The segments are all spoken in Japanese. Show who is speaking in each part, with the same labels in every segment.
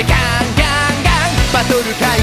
Speaker 1: 声ガンガンガン。バトル開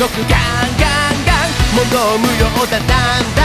Speaker 1: 毒ガンガンガン物を無用だだんだ